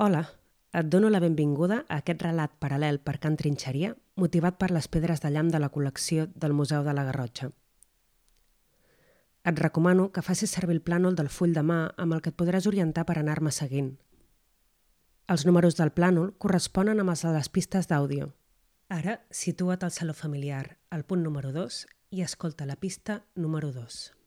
Hola, et dono la benvinguda a aquest relat paral·lel per Can Trinxeria, motivat per les pedres de llamp de la col·lecció del Museu de la Garrotxa. Et recomano que facis servir el plànol del full de mà amb el que et podràs orientar per anar-me seguint. Els números del plànol corresponen amb els de les pistes d'àudio. Ara, situa't al saló familiar, al punt número 2, i escolta la pista número 2.